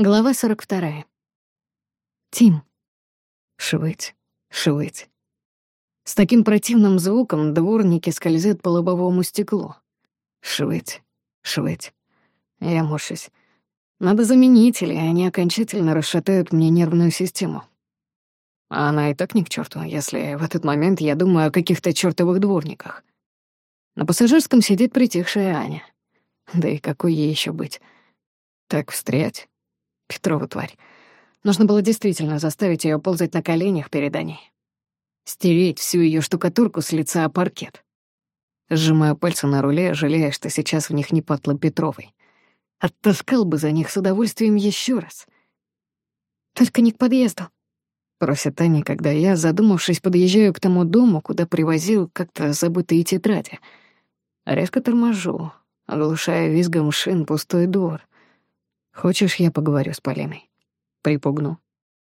Глава 42. Тим. Швыть, швыть. С таким противным звуком дворники скользят по лобовому стеклу. Швыть, швыть. Я морщусь. Надо заменители, они окончательно расшатают мне нервную систему. А она и так ни к черту, если в этот момент я думаю о каких-то чертовых дворниках. На пассажирском сидит притихшая Аня. Да и какой ей еще быть? Так встрять? Петрова тварь. Нужно было действительно заставить ее ползать на коленях перед Аней. Стереть всю ее штукатурку с лица о паркет. Сжимаю пальцы на руле, жалея, что сейчас в них не патло Петровой. Оттаскал бы за них с удовольствием еще раз. «Только не к подъезду», — просит Аня, когда я, задумавшись, подъезжаю к тому дому, куда привозил как-то забытые тетради. Резко торможу, оглушая визгом шин пустой двор. «Хочешь, я поговорю с Полиной?» Припугну.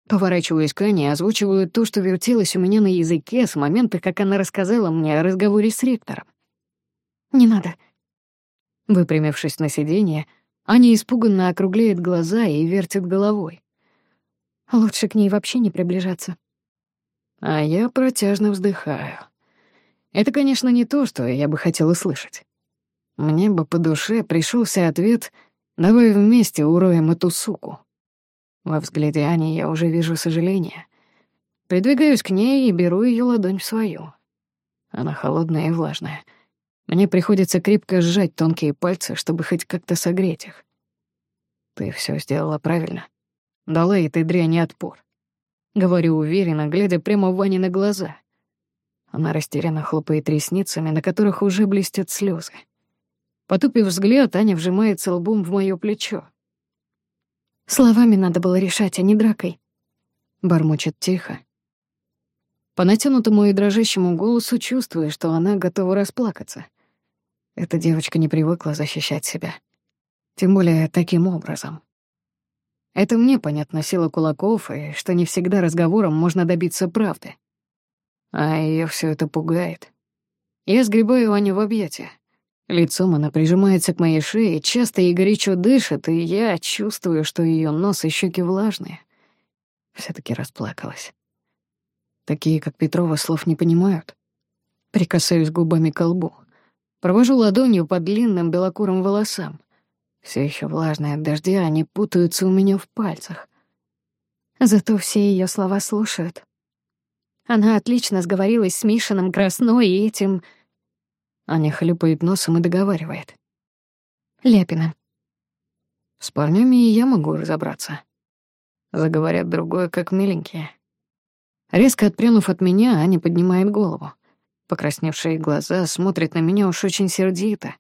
Поворачиваюсь к Ане и озвучиваю то, что вертелось у меня на языке с момента, как она рассказала мне о разговоре с ректором. «Не надо». Выпрямившись на сиденье, Аня испуганно округляет глаза и вертит головой. Лучше к ней вообще не приближаться. А я протяжно вздыхаю. Это, конечно, не то, что я бы хотел услышать. Мне бы по душе пришелся ответ Давай вместе уроем эту суку. Во взгляде Ани я уже вижу сожаление. Придвигаюсь к ней и беру ее ладонь в свою. Она холодная и влажная. Мне приходится крепко сжать тонкие пальцы, чтобы хоть как-то согреть их. Ты все сделала правильно. Дала этой дряни отпор. Говорю уверенно, глядя прямо в Ване на глаза. Она растерянно хлопает ресницами, на которых уже блестят слезы. Потупив взгляд, Аня вжимается лбом в моё плечо. «Словами надо было решать, а не дракой», — бормочет тихо. По натянутому и дрожащему голосу чувствую, что она готова расплакаться. Эта девочка не привыкла защищать себя. Тем более таким образом. Это мне понятна сила кулаков, и что не всегда разговором можно добиться правды. А её всё это пугает. Я сгребаю Аню в объятия. Лицом она прижимается к моей шее, часто и горячо дышит, и я чувствую, что ее нос и щеки влажные. все таки расплакалась. Такие, как Петрова, слов не понимают. Прикасаюсь губами к лбу. Провожу ладонью по длинным белокурым волосам. Все еще влажные от дождя, они путаются у меня в пальцах. Зато все ее слова слушают. Она отлично сговорилась с Мишиным Красной и этим Аня хлюпает носом и договаривает. Ляпина. С парнями и я могу разобраться. Заговорят другое, как миленькие. Резко отпрянув от меня, Аня поднимает голову. Покрасневшие глаза смотрят на меня уж очень сердито.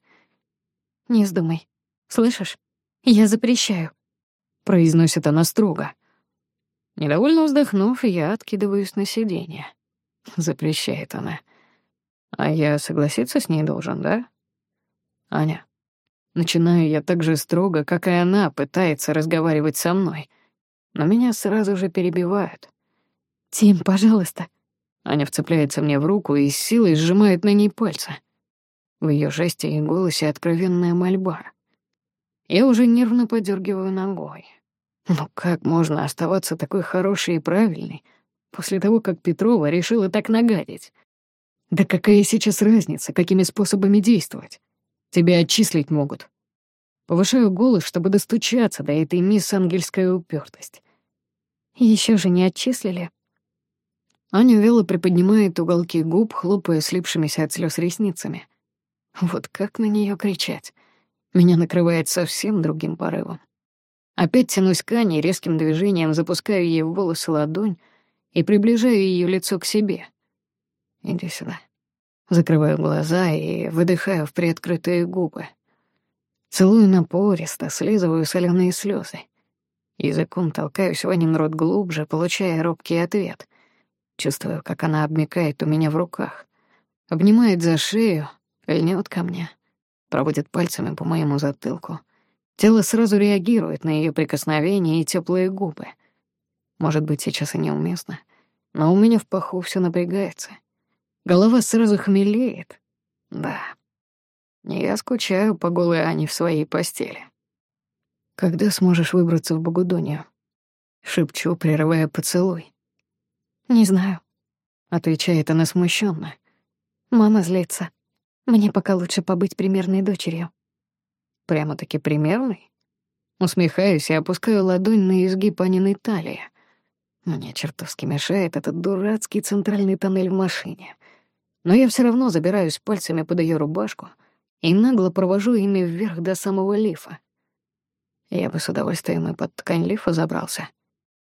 «Не вздумай. Слышишь? Я запрещаю», — произносит она строго. Недовольно вздохнув, я откидываюсь на сиденье. Запрещает она. А я согласиться с ней должен, да? Аня. Начинаю я так же строго, как и она пытается разговаривать со мной. Но меня сразу же перебивают. «Тим, пожалуйста». Аня вцепляется мне в руку и с силой сжимает на ней пальцы. В ее жесте и голосе откровенная мольба. Я уже нервно подергиваю ногой. Ну как можно оставаться такой хорошей и правильной после того, как Петрова решила так нагадить? Да какая сейчас разница, какими способами действовать? Тебя отчислить могут. Повышаю голос, чтобы достучаться до этой мисс ангельская упертость. Еще же не отчислили. Аня вело приподнимает уголки губ, хлопая слипшимися от слез ресницами. Вот как на нее кричать? Меня накрывает совсем другим порывом. Опять тянусь к Ане, резким движением запускаю ей в волосы ладонь и приближаю ее лицо к себе. Иди сюда. Закрываю глаза и выдыхаю в приоткрытые губы. Целую напористо, слизываю соленые слезы. Языком толкаюсь в Анин рот глубже, получая робкий ответ. Чувствую, как она обмикает у меня в руках. Обнимает за шею, льнет ко мне. Проводит пальцами по моему затылку. Тело сразу реагирует на ее прикосновение и теплые губы. Может быть, сейчас и неуместно, но у меня в паху все напрягается. Голова сразу хмелеет. Да, я скучаю по голой Ане в своей постели. Когда сможешь выбраться в Богудонию? Шепчу, прерывая поцелуй. Не знаю. Отвечает она смущенно. Мама злится. Мне пока лучше побыть примерной дочерью. Прямо-таки примерной? Усмехаюсь и опускаю ладонь на изгиб Аниной талии. Мне чертовски мешает этот дурацкий центральный тоннель в машине. Но я все равно забираюсь пальцами под ее рубашку и нагло провожу ими вверх до самого лифа. Я бы с удовольствием и под ткань лифа забрался.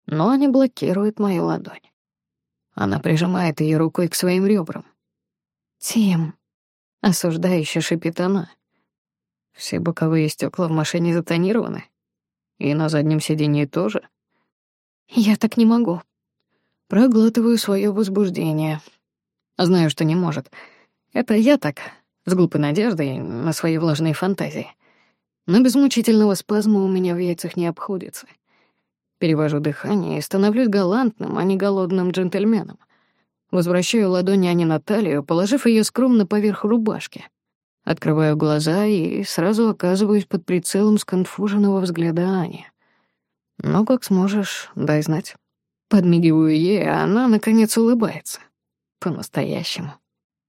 Но они блокируют мою ладонь. Она прижимает ее рукой к своим ребрам. «Тим», — осуждающе шипит она. Все боковые стекла в машине затонированы. И на заднем сиденье тоже. Я так не могу. Проглатываю свое возбуждение. Знаю, что не может. Это я так, с глупой надеждой на свои влажные фантазии. Но без мучительного спазма у меня в яйцах не обходится. Перевожу дыхание и становлюсь галантным, а не голодным джентльменом. Возвращаю ладони Ани на талию, положив ее скромно поверх рубашки. Открываю глаза и сразу оказываюсь под прицелом сконфуженного взгляда Ани. «Ну, как сможешь, дай знать». Подмигиваю ей, а она, наконец, улыбается. По-настоящему.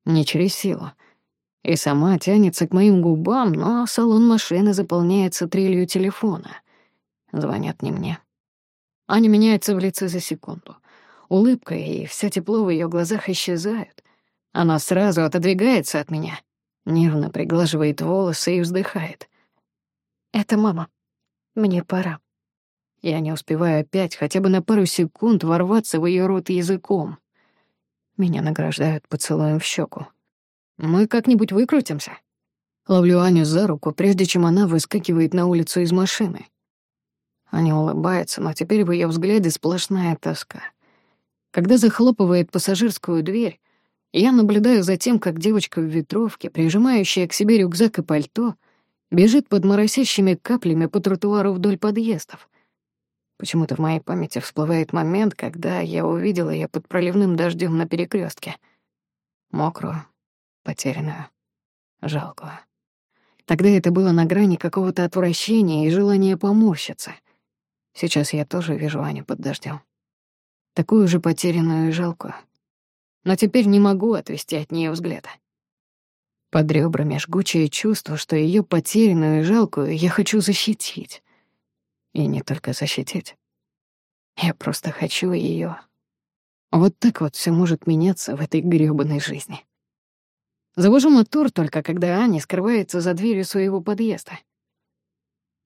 Не через силу. И сама тянется к моим губам, но салон машины заполняется трелью телефона. Звонят не мне. Аня меняется в лице за секунду. Улыбка и все тепло в ее глазах исчезают. Она сразу отодвигается от меня, нервно приглаживает волосы и вздыхает. «Это мама. Мне пора». Я не успеваю опять хотя бы на пару секунд ворваться в ее рот языком. Меня награждают поцелуем в щеку. Мы как-нибудь выкрутимся. Ловлю Аню за руку, прежде чем она выскакивает на улицу из машины. Аня улыбается, но теперь в ее взгляде сплошная тоска. Когда захлопывает пассажирскую дверь, я наблюдаю за тем, как девочка в ветровке, прижимающая к себе рюкзак и пальто, бежит под моросящими каплями по тротуару вдоль подъездов. Почему-то в моей памяти всплывает момент, когда я увидела ее под проливным дождем на перекрестке. Мокрую, потерянную, жалкую. Тогда это было на грани какого-то отвращения и желания поморщиться. Сейчас я тоже вижу Аню под дождем. Такую же потерянную и жалкую. Но теперь не могу отвести от нее взгляда. Под ребрами жгучее чувство, что ее потерянную и жалкую я хочу защитить. И не только защитить. Я просто хочу ее. Вот так вот все может меняться в этой грёбаной жизни. Завожу мотор только, когда Аня скрывается за дверью своего подъезда.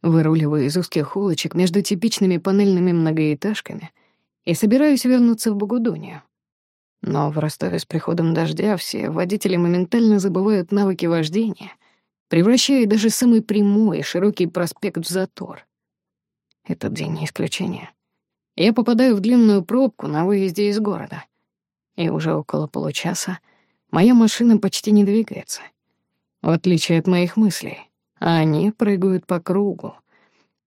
Выруливаю из узких улочек между типичными панельными многоэтажками и собираюсь вернуться в Богудонию. Но в Ростове с приходом дождя все водители моментально забывают навыки вождения, превращая даже самый прямой и широкий проспект в затор. Этот день не исключение. Я попадаю в длинную пробку на выезде из города. И уже около получаса моя машина почти не двигается. В отличие от моих мыслей, они прыгают по кругу.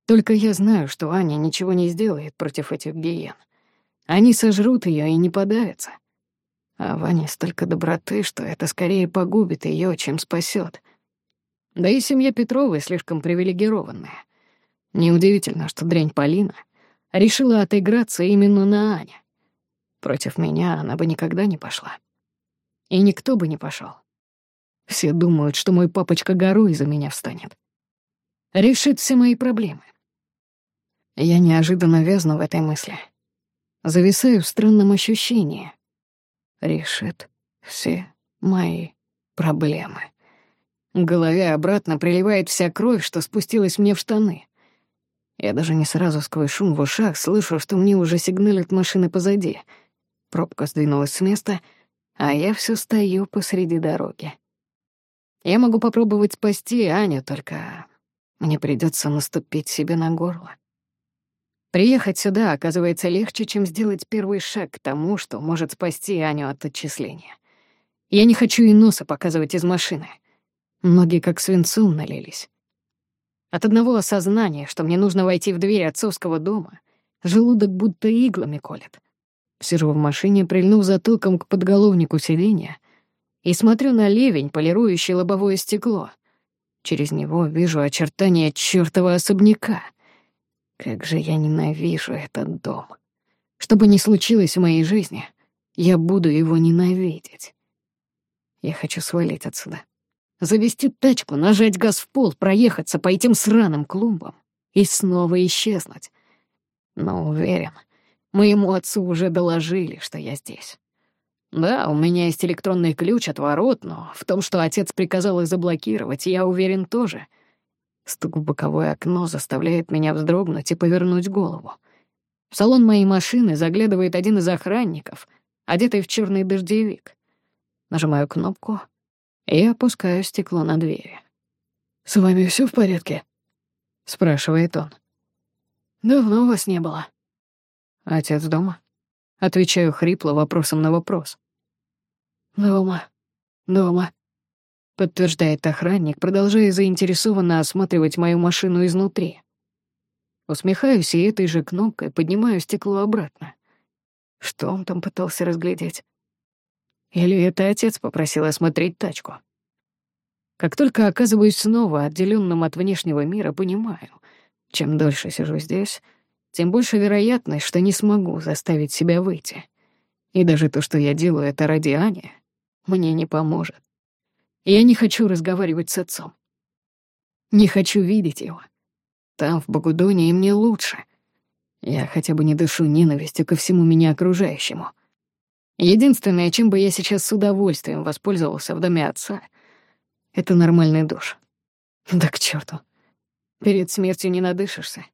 Только я знаю, что Аня ничего не сделает против этих гиен. Они сожрут ее и не подавятся. А Ваня столько доброты, что это скорее погубит ее, чем спасет. Да и семья Петровой слишком привилегированная. Неудивительно, что дрянь Полина решила отыграться именно на Ане. Против меня она бы никогда не пошла. И никто бы не пошел. Все думают, что мой папочка горой за меня встанет. Решит все мои проблемы. Я неожиданно вязну в этой мысли. Зависаю в странном ощущении. Решит все мои проблемы. В голове обратно приливает вся кровь, что спустилась мне в штаны. Я даже не сразу сквозь шум в ушах слышу, что мне уже сигналят машины позади. Пробка сдвинулась с места, а я все стою посреди дороги. Я могу попробовать спасти Аню, только мне придется наступить себе на горло. Приехать сюда оказывается легче, чем сделать первый шаг к тому, что может спасти Аню от отчисления. Я не хочу и носа показывать из машины. Ноги как свинцом налились. От одного осознания, что мне нужно войти в дверь отцовского дома, желудок будто иглами колет. Сижу в машине, прильнув затылком к подголовнику сиденья и смотрю на ливень, полирующий лобовое стекло. Через него вижу очертания чёртова особняка, Как же я ненавижу этот дом. Что бы ни случилось в моей жизни, я буду его ненавидеть. Я хочу свалить отсюда. Завести тачку, нажать газ в пол, проехаться по этим сраным клумбам и снова исчезнуть. Но уверен, моему отцу уже доложили, что я здесь. Да, у меня есть электронный ключ от ворот, но в том, что отец приказал их заблокировать, я уверен тоже. Стук в боковое окно заставляет меня вздрогнуть и повернуть голову. В салон моей машины заглядывает один из охранников, одетый в черный дождевик. Нажимаю кнопку и опускаю стекло на двери. «С вами все в порядке?» — спрашивает он. «Давно вас не было». «Отец дома?» Отвечаю хрипло вопросом на вопрос. «Дома, дома», — подтверждает охранник, продолжая заинтересованно осматривать мою машину изнутри. Усмехаюсь и этой же кнопкой поднимаю стекло обратно. Что он там пытался разглядеть? Или это отец попросил осмотреть тачку? Как только оказываюсь снова отделенным от внешнего мира, понимаю, чем дольше сижу здесь, тем больше вероятность, что не смогу заставить себя выйти. И даже то, что я делаю это ради Ани, мне не поможет. Я не хочу разговаривать с отцом. Не хочу видеть его. Там, в Багудоне, и мне лучше. Я хотя бы не дышу ненавистью ко всему меня окружающему — Единственное, чем бы я сейчас с удовольствием воспользовался в доме отца, это нормальный душ. Да к черту. Перед смертью не надышишься.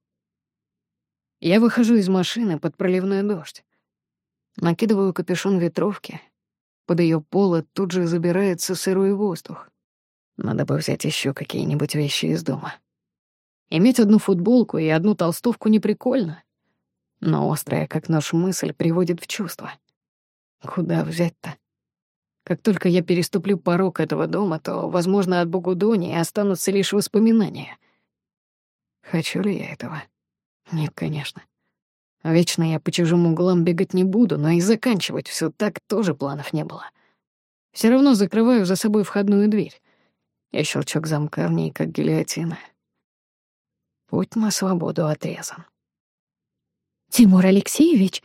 Я выхожу из машины под проливной дождь. Накидываю капюшон ветровки. Под ее поло тут же забирается сырой воздух. Надо бы взять еще какие-нибудь вещи из дома. Иметь одну футболку и одну толстовку не прикольно, но острая, как нож, мысль приводит в чувство — Куда взять-то? Как только я переступлю порог этого дома, то, возможно, от Бугудони останутся лишь воспоминания. Хочу ли я этого? Нет, конечно. Вечно я по чужим углам бегать не буду, но и заканчивать все так тоже планов не было. Все равно закрываю за собой входную дверь. Я щелчок замка в ней, как гильотина. Путь на свободу отрезан. «Тимур Алексеевич?»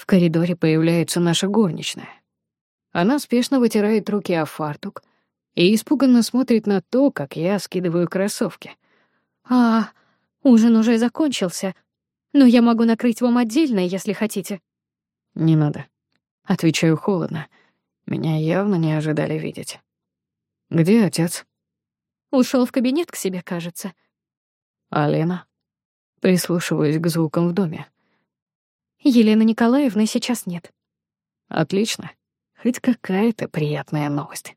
В коридоре появляется наша горничная. Она спешно вытирает руки о фартук и испуганно смотрит на то, как я скидываю кроссовки. «А, ужин уже закончился, но я могу накрыть вам отдельно, если хотите». «Не надо», — отвечаю холодно. Меня явно не ожидали видеть. «Где отец?» Ушел в кабинет к себе, кажется. «А Лена?» Прислушиваюсь к звукам в доме. Елены Николаевны сейчас нет. Отлично. Хоть какая-то приятная новость.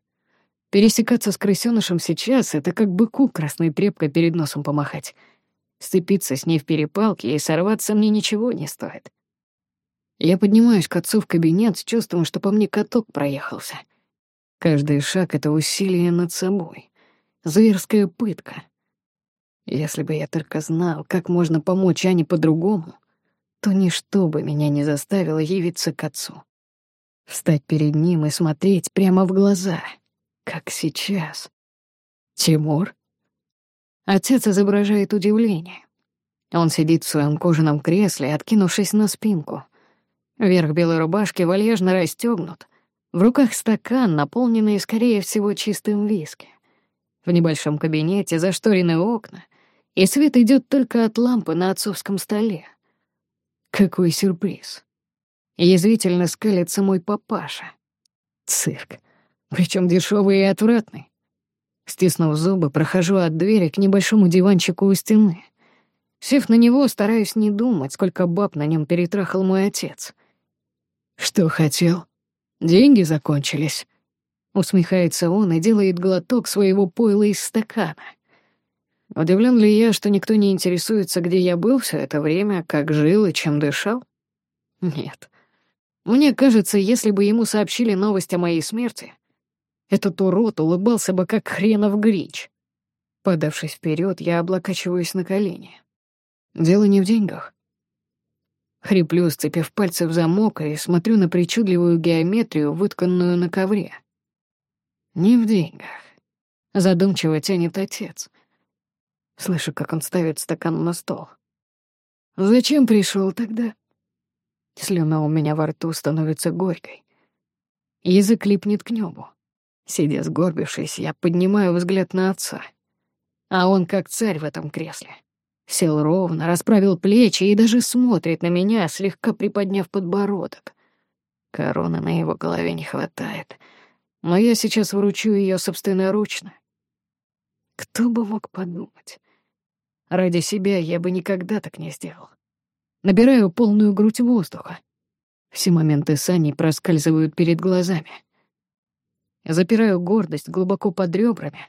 Пересекаться с крысёнышем сейчас — это как быку красной тряпкой перед носом помахать. Сцепиться с ней в перепалке и сорваться мне ничего не стоит. Я поднимаюсь к отцу в кабинет с чувством, что по мне каток проехался. Каждый шаг — это усилие над собой. Зверская пытка. Если бы я только знал, как можно помочь Ане по-другому, то ничто бы меня не заставило явиться к отцу. Встать перед ним и смотреть прямо в глаза, как сейчас. Тимур? Отец изображает удивление. Он сидит в своем кожаном кресле, откинувшись на спинку. Верх белой рубашки вальяжно расстегнут. В руках стакан, наполненный, скорее всего, чистым виски. В небольшом кабинете зашторены окна, и свет идет только от лампы на отцовском столе. Какой сюрприз. Язвительно скалится мой папаша. Цирк. Причем дешевый и отвратный. Стиснув зубы, прохожу от двери к небольшому диванчику у стены. Сев на него, стараюсь не думать, сколько баб на нем перетрахал мой отец. «Что хотел? Деньги закончились?» Усмехается он и делает глоток своего пойла из стакана. Удивлен ли я, что никто не интересуется, где я был все это время, как жил и чем дышал? Нет. Мне кажется, если бы ему сообщили новость о моей смерти, этот урод улыбался бы как хренов грич. Подавшись вперед, я облокачиваюсь на колени. Дело не в деньгах. Хриплю, сцепив пальцы в замок, и смотрю на причудливую геометрию, вытканную на ковре. Не в деньгах. Задумчиво тянет отец — Слышу, как он ставит стакан на стол. Зачем пришел тогда? Слюна у меня во рту становится горькой. Язык липнет к небу. Сидя сгорбившись, я поднимаю взгляд на отца. А он как царь в этом кресле. Сел ровно, расправил плечи и даже смотрит на меня, слегка приподняв подбородок. Короны на его голове не хватает, но я сейчас вручу ее собственноручно. Кто бы мог подумать? Ради себя я бы никогда так не сделал. Набираю полную грудь воздуха. Все моменты Сани проскальзывают перед глазами. Запираю гордость глубоко под ребрами.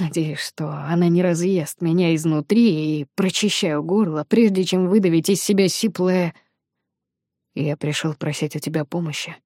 Надеюсь, что она не разъест меня изнутри и прочищаю горло, прежде чем выдавить из себя сиплое... Я пришел просить у тебя помощи.